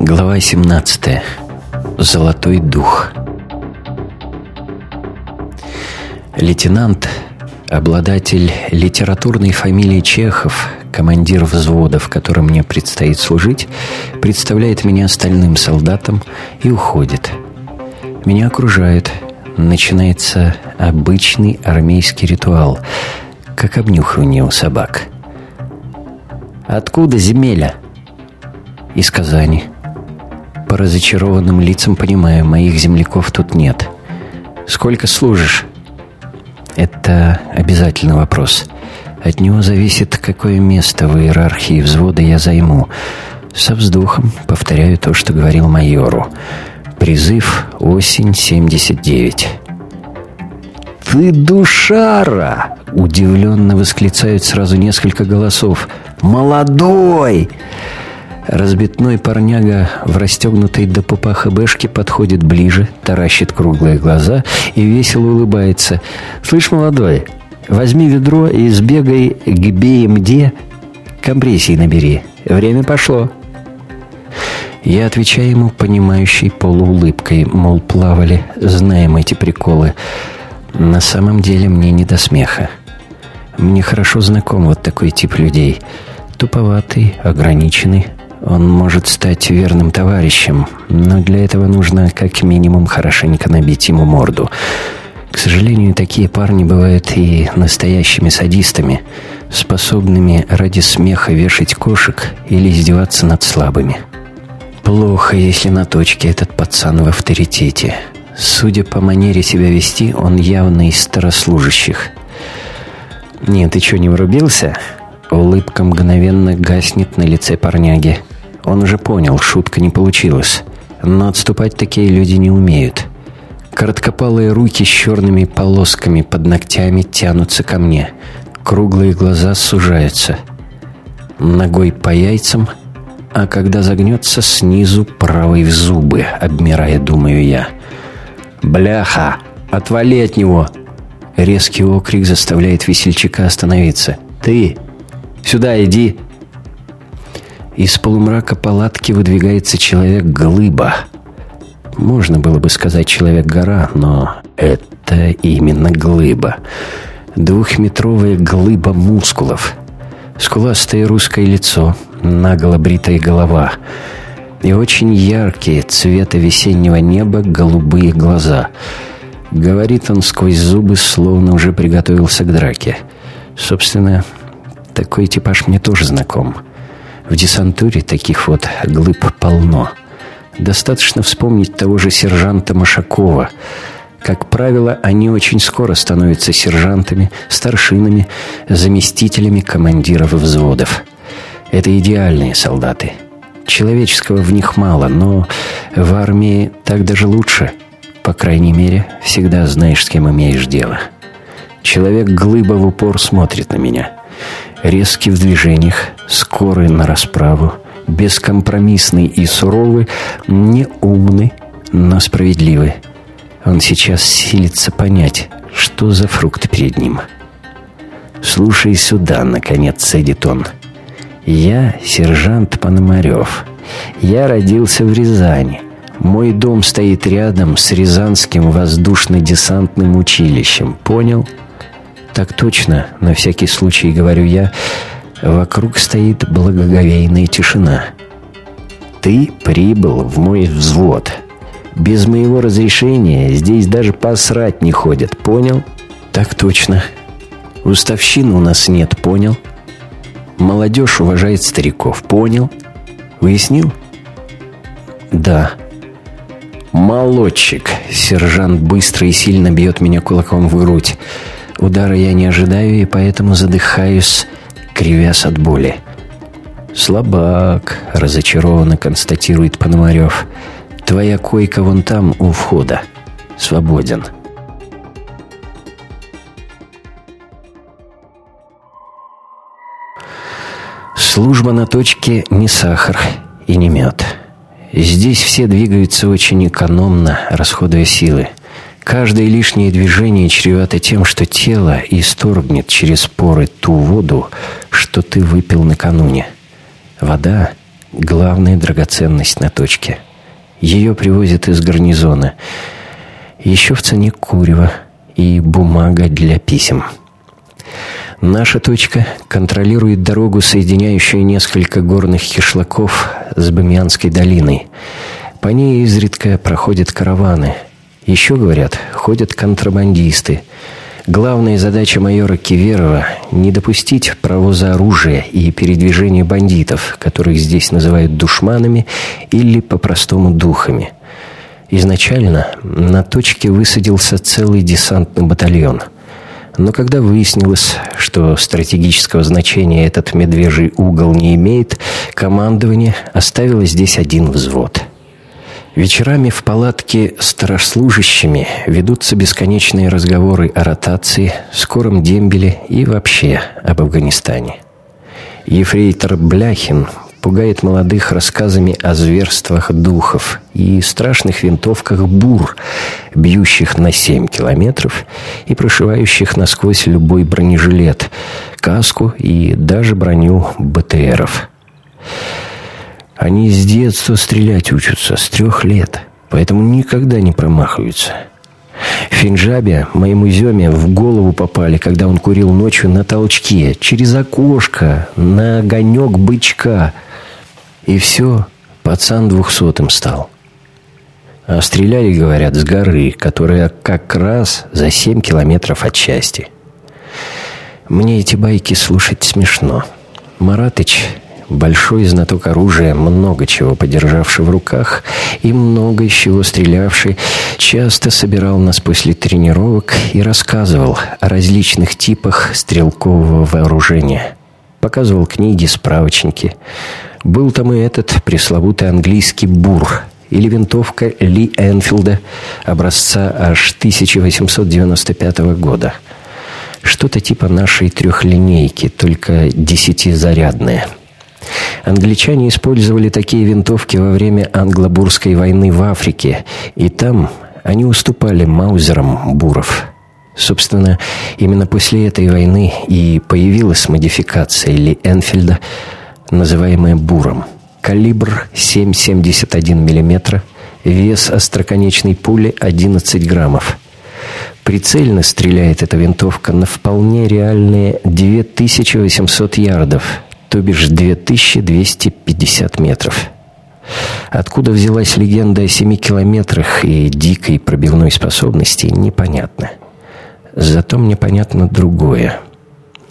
Глава 17. Золотой дух. Лейтенант, обладатель литературной фамилии Чехов, командир взвода, в котором мне предстоит служить, представляет меня остальным солдатам и уходит. Меня окружают. Начинается обычный армейский ритуал, как обнюхивание у собак. «Откуда земеля?» «Из Казани». По разочарованным лицам понимаю, моих земляков тут нет. Сколько служишь? Это обязательный вопрос. От него зависит, какое место в иерархии взвода я займу. Со вздохом повторяю то, что говорил майору. Призыв осень 79. «Ты душара!» — удивленно восклицают сразу несколько голосов. «Молодой!» Разбитной парняга в расстегнутой до пупаха бэшке подходит ближе, таращит круглые глаза и весело улыбается. «Слышь, молодой, возьми ведро и сбегай к БМД, компрессии набери. Время пошло». Я отвечаю ему понимающей полуулыбкой, мол, плавали, знаем эти приколы. На самом деле мне не до смеха. Мне хорошо знаком вот такой тип людей. Туповатый, ограниченный, он может стать верным товарищем, но для этого нужно как минимум хорошенько набить ему морду. К сожалению, такие парни бывают и настоящими садистами, способными ради смеха вешать кошек или издеваться над слабыми. Плохо, если на точке этот пацан в авторитете. Судя по манере себя вести, он явно из старослужащих. «Нет, ты что, не врубился?» Улыбка мгновенно гаснет на лице парняги. Он уже понял, шутка не получилась. Но отступать такие люди не умеют. Короткопалые руки с черными полосками под ногтями тянутся ко мне. Круглые глаза сужаются. Ногой по яйцам, а когда загнется, снизу правой в зубы, обмирая, думаю я. «Бляха! Отвали от него!» Резкий окрик заставляет весельчака остановиться. «Ты! Сюда иди!» Из полумрака палатки выдвигается человек-глыба. Можно было бы сказать человек-гора, но это именно глыба. Двухметровая глыба мускулов. Скуластое русское лицо, наголо бритая голова и очень яркие цвета весеннего неба голубые глаза. Говорит он сквозь зубы, словно уже приготовился к драке. Собственно, такой типаж мне тоже знаком. В десантуре таких вот глыб полно. Достаточно вспомнить того же сержанта Машакова. Как правило, они очень скоро становятся сержантами, старшинами, заместителями командиров взводов. Это идеальные солдаты. Человеческого в них мало, но в армии так даже лучше. По крайней мере, всегда знаешь, с кем имеешь дело. Человек-глыба в упор смотрит на меня. Резкий в движениях, скорый на расправу, бескомпромиссный и суровый, не умный, но справедливый. Он сейчас силится понять, что за фрукт перед ним. «Слушай сюда», — наконец цедит он. «Я сержант Пономарев. Я родился в Рязани. Мой дом стоит рядом с Рязанским воздушно-десантным училищем. Понял?» «Так точно, на всякий случай, говорю я. Вокруг стоит благоговейная тишина. Ты прибыл в мой взвод. Без моего разрешения здесь даже посрать не ходят, понял?» «Так точно. Уставщины у нас нет, понял?» «Молодежь уважает стариков, понял?» «Выяснил?» «Да». «Молодчик!» Сержант быстро и сильно бьет меня кулаком в грудь. Удара я не ожидаю и поэтому задыхаюсь, кривясь от боли. «Слабак», — разочарованно констатирует Пономарев. «Твоя койка вон там, у входа. Свободен». Служба на точке не сахар и не мед. Здесь все двигаются очень экономно, расходуя силы. Каждое лишнее движение чревато тем, что тело исторгнет через поры ту воду, что ты выпил накануне. Вода главная драгоценность на точке. Ее привозят из гарнизона. Еще в цене курева и бумага для писем. Наша точка контролирует дорогу, соединяющую несколько горных кишлаков с Бамианской долиной. По ней изредка проходят караваны. Еще, говорят, ходят контрабандисты. Главная задача майора Киверова – не допустить провоза оружия и передвижения бандитов, которых здесь называют душманами или по-простому духами. Изначально на точке высадился целый десантный батальон – но когда выяснилось, что стратегического значения этот медвежий угол не имеет, командование оставило здесь один взвод. Вечерами в палатке старослужащими ведутся бесконечные разговоры о ротации, скором дембеле и вообще об Афганистане. Ефрейтор Бляхин пугает молодых рассказами о зверствах духов и страшных винтовках бур, бьющих на 7 километров и прошивающих насквозь любой бронежилет, каску и даже броню БТРов. Они с детства стрелять учатся, с трех лет, поэтому никогда не промахиваются. Финджабе, моему Земе, в голову попали, когда он курил ночью на толчке, через окошко, на огонек бычка – и все, пацан двухсотым стал. А стреляли, говорят, с горы, которая как раз за семь километров от части. Мне эти байки слушать смешно. Маратыч, большой знаток оружия, много чего подержавший в руках и много чего стрелявший, часто собирал нас после тренировок и рассказывал о различных типах стрелкового вооружения. Показывал книги, справочники – был там и этот пресловутый английский бур или винтовка Ли Энфилда образца аж 1895 года. Что-то типа нашей трехлинейки, только десятизарядная. Англичане использовали такие винтовки во время англобурской войны в Африке, и там они уступали маузерам буров. Собственно, именно после этой войны и появилась модификация Ли Энфилда – называемое буром. Калибр 7,71 мм, вес остроконечной пули 11 граммов. Прицельно стреляет эта винтовка на вполне реальные 2800 ярдов, то бишь 2250 метров. Откуда взялась легенда о семи километрах и дикой пробивной способности, непонятно. Зато мне понятно другое.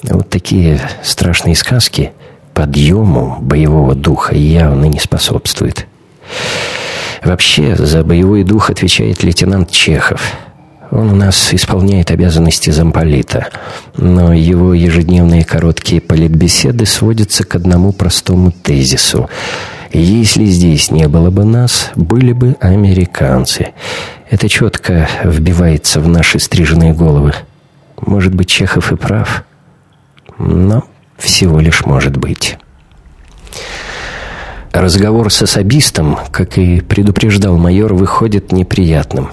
Вот такие страшные сказки – подъему боевого духа явно не способствует. Вообще, за боевой дух отвечает лейтенант Чехов. Он у нас исполняет обязанности замполита, но его ежедневные короткие политбеседы сводятся к одному простому тезису. Если здесь не было бы нас, были бы американцы. Это четко вбивается в наши стриженные головы. Может быть, Чехов и прав, но всего лишь может быть. Разговор с особистом, как и предупреждал майор, выходит неприятным.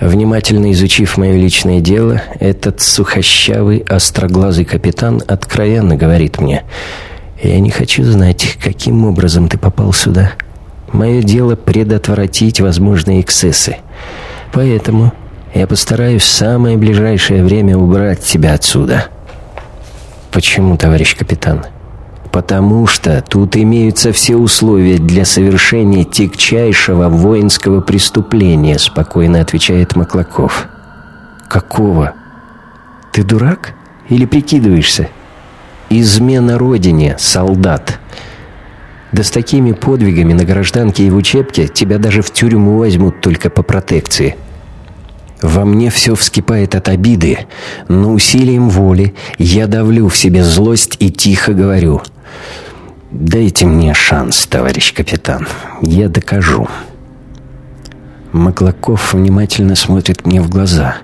Внимательно изучив мое личное дело, этот сухощавый, остроглазый капитан откровенно говорит мне, «Я не хочу знать, каким образом ты попал сюда. Мое дело предотвратить возможные эксцессы. Поэтому я постараюсь в самое ближайшее время убрать тебя отсюда». «Почему, товарищ капитан?» «Потому что тут имеются все условия для совершения тягчайшего воинского преступления», спокойно отвечает Маклаков. «Какого? Ты дурак? Или прикидываешься?» «Измена родине, солдат!» Да с такими подвигами на гражданке и в учебке тебя даже в тюрьму возьмут только по протекции. Во мне все вскипает от обиды, но усилием воли я давлю в себе злость и тихо говорю. «Дайте мне шанс, товарищ капитан. Я докажу». Маклаков внимательно смотрит мне в глаза.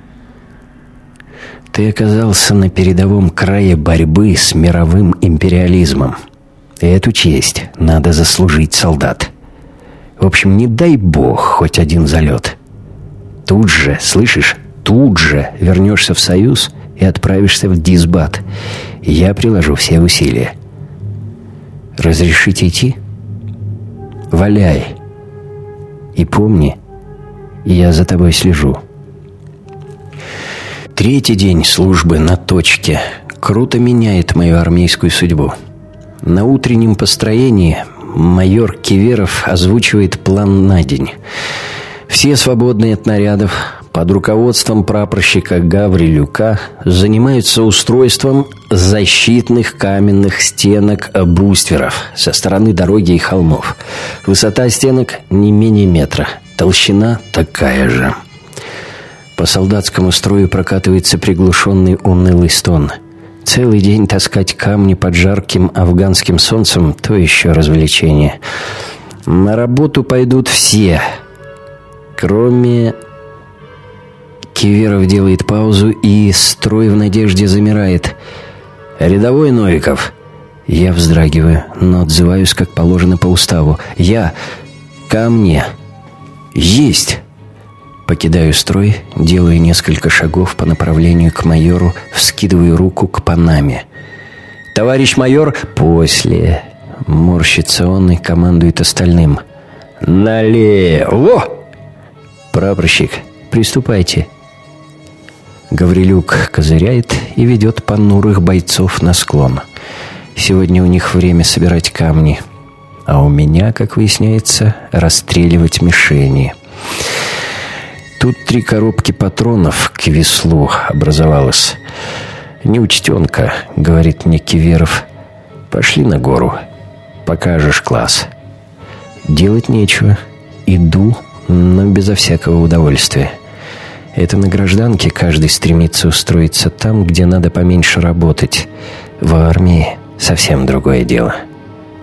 «Ты оказался на передовом крае борьбы с мировым империализмом. И эту честь надо заслужить, солдат. В общем, не дай бог хоть один залет». Тут же, слышишь, тут же вернешься в Союз и отправишься в Дисбат. Я приложу все усилия. Разрешите идти? Валяй. И помни, я за тобой слежу. Третий день службы на точке круто меняет мою армейскую судьбу. На утреннем построении майор Киверов озвучивает план на день. Все свободные от нарядов под руководством прапорщика Гаврилюка занимаются устройством защитных каменных стенок брустверов со стороны дороги и холмов. Высота стенок не менее метра, толщина такая же. По солдатскому строю прокатывается приглушенный унылый стон. Целый день таскать камни под жарким афганским солнцем – то еще развлечение. На работу пойдут все, кроме... Киверов делает паузу и, строй в надежде, замирает. «Рядовой Новиков!» Я вздрагиваю, но отзываюсь, как положено по уставу. «Я! Ко мне!» «Есть!» Покидаю строй, делаю несколько шагов по направлению к майору, вскидываю руку к панаме. «Товарищ майор, после!» Морщится он и командует остальным. «Налево!» «Прапорщик, приступайте!» Гаврилюк козыряет и ведет понурых бойцов на склон. Сегодня у них время собирать камни, а у меня, как выясняется, расстреливать мишени. Тут три коробки патронов к веслу образовалось. «Неучтенка», — говорит мне Киверов. «Пошли на гору. Покажешь класс». Делать нечего. Иду, но безо всякого удовольствия. Это на гражданке каждый стремится устроиться там, где надо поменьше работать. В армии совсем другое дело.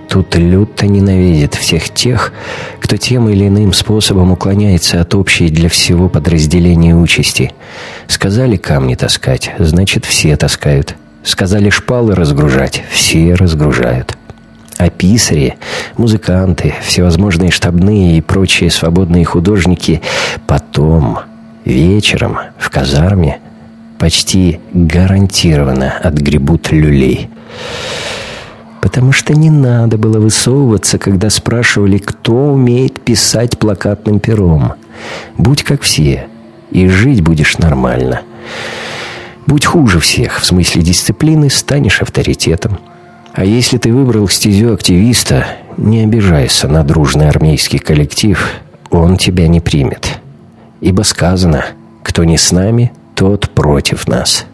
Тут люто ненавидит всех тех, кто тем или иным способом уклоняется от общей для всего подразделения участи. Сказали камни таскать, значит все таскают. Сказали шпалы разгружать, все разгружают. А писари, музыканты, всевозможные штабные и прочие свободные художники потом, вечером, в казарме, почти гарантированно отгребут люлей потому что не надо было высовываться, когда спрашивали, кто умеет писать плакатным пером. Будь как все, и жить будешь нормально. Будь хуже всех, в смысле дисциплины, станешь авторитетом. А если ты выбрал стезю активиста, не обижайся на дружный армейский коллектив, он тебя не примет. Ибо сказано, кто не с нами, тот против нас.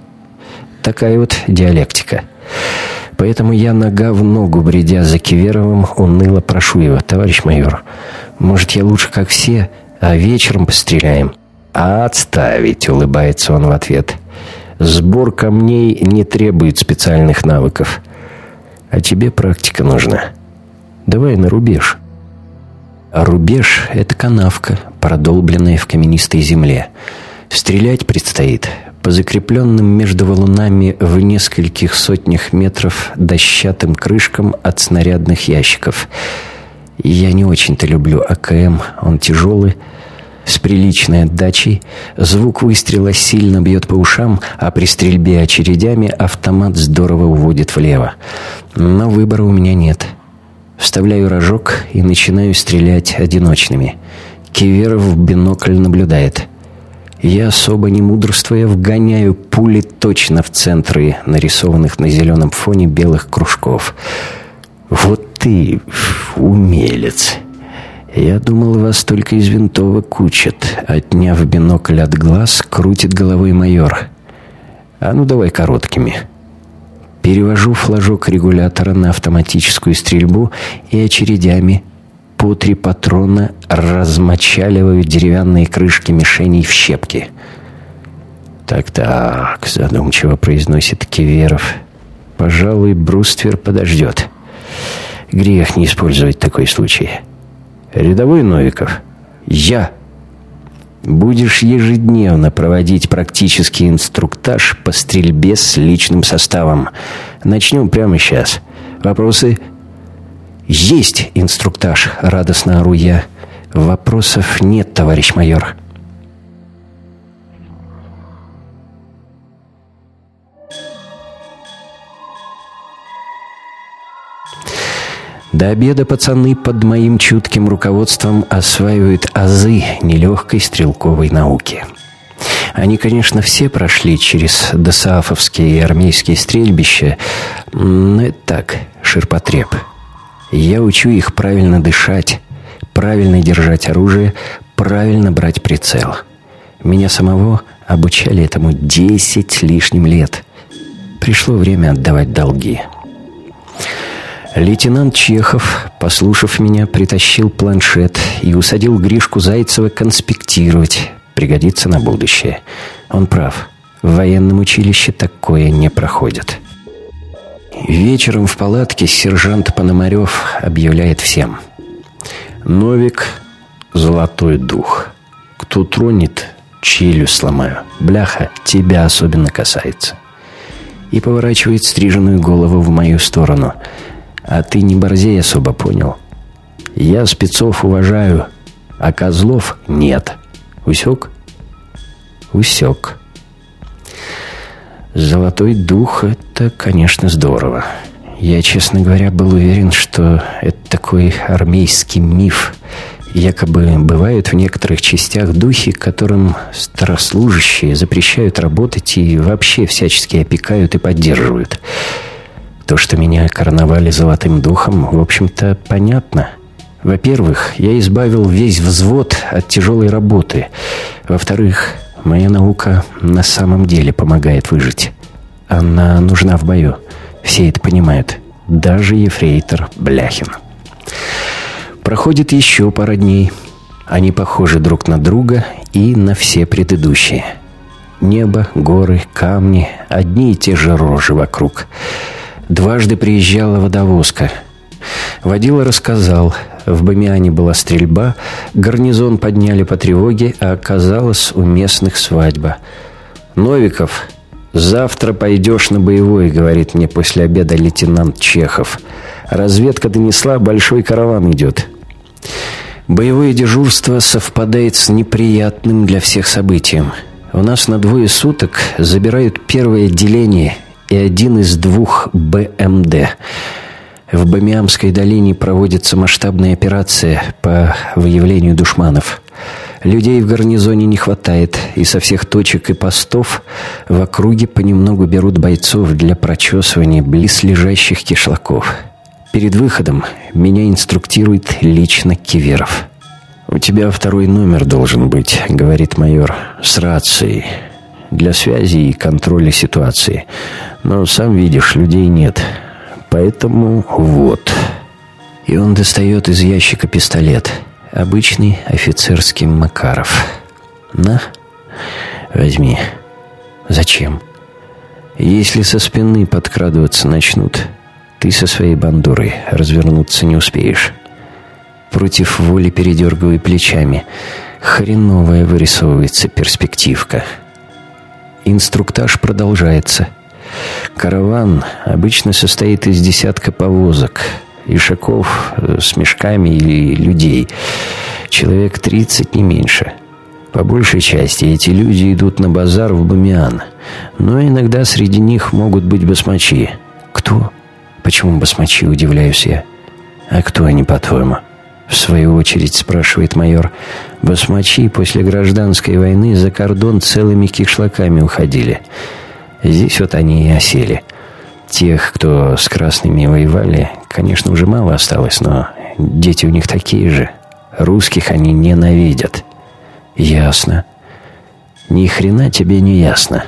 Такая вот диалектика. Поэтому я нога в ногу, бредя за Киверовым, уныло прошу его. «Товарищ майор, может, я лучше, как все, а вечером постреляем?» «А отставить!» — улыбается он в ответ. «Сбор камней не требует специальных навыков. А тебе практика нужна. Давай на рубеж». Рубеж — это канавка, продолбленная в каменистой земле. Стрелять предстоит по закрепленным между валунами в нескольких сотнях метров дощатым крышкам от снарядных ящиков. Я не очень-то люблю АКМ, он тяжелый, с приличной отдачей, звук выстрела сильно бьет по ушам, а при стрельбе очередями автомат здорово уводит влево. Но выбора у меня нет. Вставляю рожок и начинаю стрелять одиночными. Киверов в бинокль наблюдает — я, особо не мудрствуя, вгоняю пули точно в центры нарисованных на зеленом фоне белых кружков. «Вот ты умелец!» «Я думал, вас только из винтовок учат», — отняв бинокль от глаз, крутит головой майор. «А ну давай короткими». Перевожу флажок регулятора на автоматическую стрельбу и очередями по три патрона размочаливают деревянные крышки мишеней в щепки. «Так-так», — задумчиво произносит Киверов. «Пожалуй, бруствер подождет. Грех не использовать такой случай. Рядовой Новиков, я. Будешь ежедневно проводить практический инструктаж по стрельбе с личным составом. Начнем прямо сейчас. Вопросы?» «Есть инструктаж!» — радостно ору я. «Вопросов нет, товарищ майор». До обеда пацаны под моим чутким руководством осваивают азы нелегкой стрелковой науки. Они, конечно, все прошли через досаафовские и армейские стрельбища, но это так, ширпотреб. Я учу их правильно дышать, правильно держать оружие, правильно брать прицел. Меня самого обучали этому десять лишним лет. Пришло время отдавать долги. Лейтенант Чехов, послушав меня, притащил планшет и усадил Гришку Зайцева конспектировать. Пригодится на будущее. Он прав. В военном училище такое не проходит. Вечером в палатке сержант Пономарев объявляет всем. «Новик — золотой дух. Кто тронет, челюсть сломаю. Бляха, тебя особенно касается». И поворачивает стриженную голову в мою сторону — а ты не борзей особо понял. Я спецов уважаю, а козлов нет. Усек? Усек. Золотой дух — это, конечно, здорово. Я, честно говоря, был уверен, что это такой армейский миф. Якобы бывают в некоторых частях духи, которым старослужащие запрещают работать и вообще всячески опекают и поддерживают. То, что меня короновали золотым духом, в общем-то, понятно. Во-первых, я избавил весь взвод от тяжелой работы. Во-вторых, моя наука на самом деле помогает выжить. Она нужна в бою. Все это понимают. Даже ефрейтор Бляхин. Проходит еще пара дней. Они похожи друг на друга и на все предыдущие. Небо, горы, камни, одни и те же рожи вокруг – Дважды приезжала водовозка. Водила рассказал, в Бамиане была стрельба, гарнизон подняли по тревоге, а оказалось у местных свадьба. «Новиков, завтра пойдешь на боевой», — говорит мне после обеда лейтенант Чехов. «Разведка донесла, большой караван идет». Боевое дежурство совпадает с неприятным для всех событием. У нас на двое суток забирают первое отделение — и один из двух БМД. В Бамиамской долине проводится масштабная операция по выявлению душманов. Людей в гарнизоне не хватает, и со всех точек и постов в округе понемногу берут бойцов для прочесывания близлежащих кишлаков. Перед выходом меня инструктирует лично Киверов. «У тебя второй номер должен быть», — говорит майор, — «с рацией» для связи и контроля ситуации. Но, сам видишь, людей нет. Поэтому вот. И он достает из ящика пистолет. Обычный офицерский Макаров. На, возьми. Зачем? Если со спины подкрадываться начнут, ты со своей бандурой развернуться не успеешь. Против воли передергивай плечами. Хреновая вырисовывается перспективка. Инструктаж продолжается. Караван обычно состоит из десятка повозок, ишаков э, с мешками или людей. Человек 30, не меньше. По большей части эти люди идут на базар в Бамиан. Но иногда среди них могут быть басмачи. Кто? Почему басмачи, удивляюсь я. А кто они, по-твоему? В свою очередь спрашивает майор. Басмачи после гражданской войны за кордон целыми кишлаками уходили. Здесь вот они и осели. Тех, кто с красными воевали, конечно, уже мало осталось, но дети у них такие же. Русских они ненавидят. Ясно. Ни хрена тебе не ясно.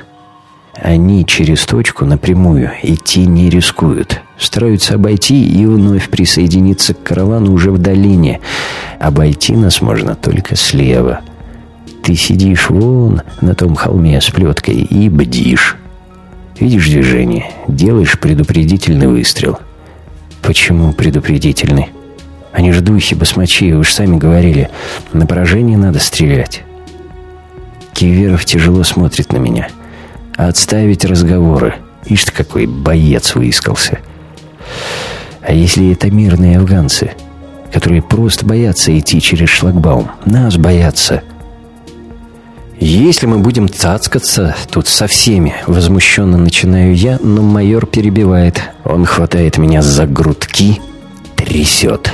Они через точку напрямую идти не рискуют. Стараются обойти и вновь присоединиться к каравану уже в долине. Обойти нас можно только слева. Ты сидишь вон на том холме с плеткой и бдишь. Видишь движение, делаешь предупредительный выстрел. Почему предупредительный? Они же духи, басмачи, вы же сами говорили. На поражение надо стрелять. Киверов тяжело смотрит на меня. Отставить разговоры. Ишь ты какой боец выискался. А если это мирные афганцы, которые просто боятся идти через шлагбаум? Нас боятся. «Если мы будем цацкаться тут со всеми», — возмущенно начинаю я, но майор перебивает. Он хватает меня за грудки, Трясет.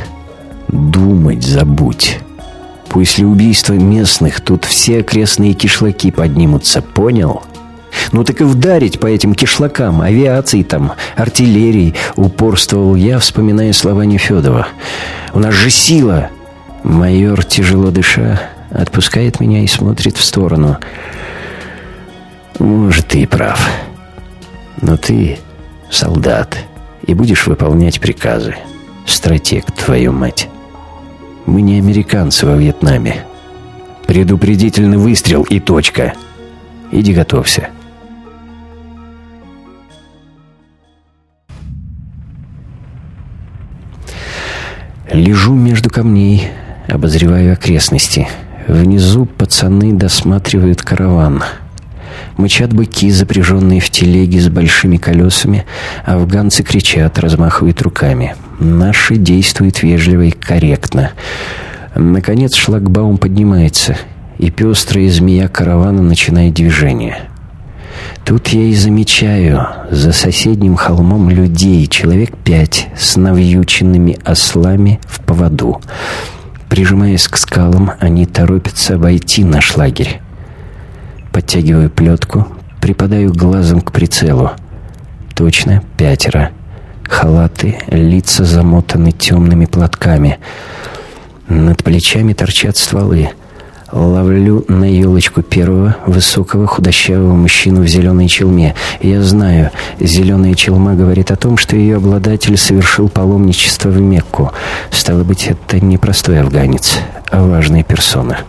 Думать забудь. После убийства местных тут все окрестные кишлаки поднимутся, понял? Ну так и вдарить по этим кишлакам, авиации там, артиллерии, упорствовал я, вспоминая слова Нефедова. У нас же сила. Майор, тяжело дыша, отпускает меня и смотрит в сторону. Может, ты и прав. Но ты солдат и будешь выполнять приказы. Стратег, твою мать. Мы не американцы во Вьетнаме. Предупредительный выстрел и точка. Иди готовься. Лежу между камней, обозреваю окрестности. Внизу пацаны досматривают караван. Мычат быки, запряженные в телеги с большими колесами, афганцы кричат, размахивают руками. Наши действуют вежливо и корректно. Наконец шлагбаум поднимается, и пестрая змея каравана начинает движение. Тут я и замечаю за соседним холмом людей, человек пять, с навьюченными ослами в поводу. Прижимаясь к скалам, они торопятся обойти наш лагерь. Подтягиваю плетку, припадаю глазом к прицелу. Точно пятеро. Халаты, лица замотаны темными платками. Над плечами торчат стволы. Ловлю на елочку первого высокого худощавого мужчину в зеленой челме. Я знаю, зеленая челма говорит о том, что ее обладатель совершил паломничество в Мекку. Стало быть, это не простой афганец, а важная персона.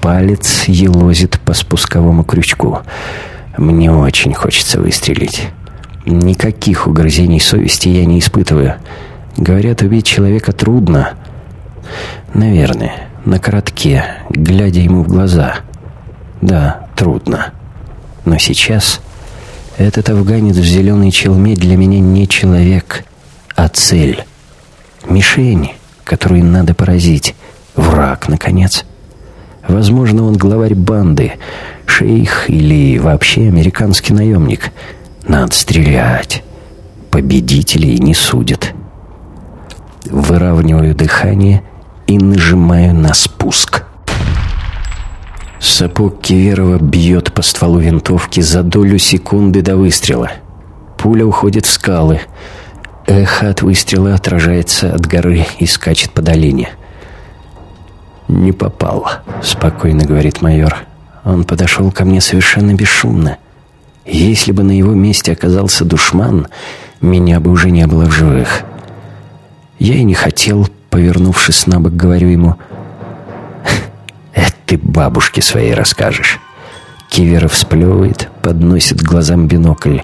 Палец елозит по спусковому крючку. Мне очень хочется выстрелить. Никаких угрызений совести я не испытываю. Говорят, убить человека трудно. Наверное, на коротке, глядя ему в глаза. Да, трудно. Но сейчас этот афганец в зеленой челме для меня не человек, а цель. Мишень, которую надо поразить. Враг, наконец. Возможно, он главарь банды, шейх или вообще американский наемник — надо стрелять. Победителей не судят. Выравниваю дыхание и нажимаю на спуск. Сапог Киверова бьет по стволу винтовки за долю секунды до выстрела. Пуля уходит в скалы. Эхо от выстрела отражается от горы и скачет по долине. «Не попал», — спокойно говорит майор. Он подошел ко мне совершенно бесшумно. Если бы на его месте оказался душман, меня бы уже не было в живых. Я и не хотел, повернувшись на бок, говорю ему, «Это ты бабушке своей расскажешь». Киверов сплевывает, подносит глазам бинокль.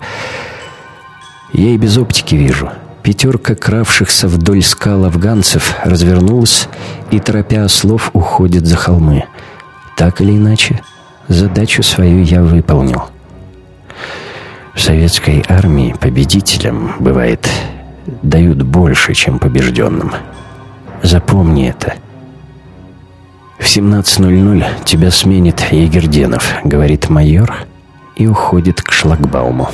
Я и без оптики вижу. Пятерка кравшихся вдоль скал афганцев развернулась и, торопя слов, уходит за холмы. Так или иначе, задачу свою я выполнил. В советской армии победителям, бывает, дают больше, чем побежденным. Запомни это. В 17.00 тебя сменит Егерденов, говорит майор и уходит к шлагбауму.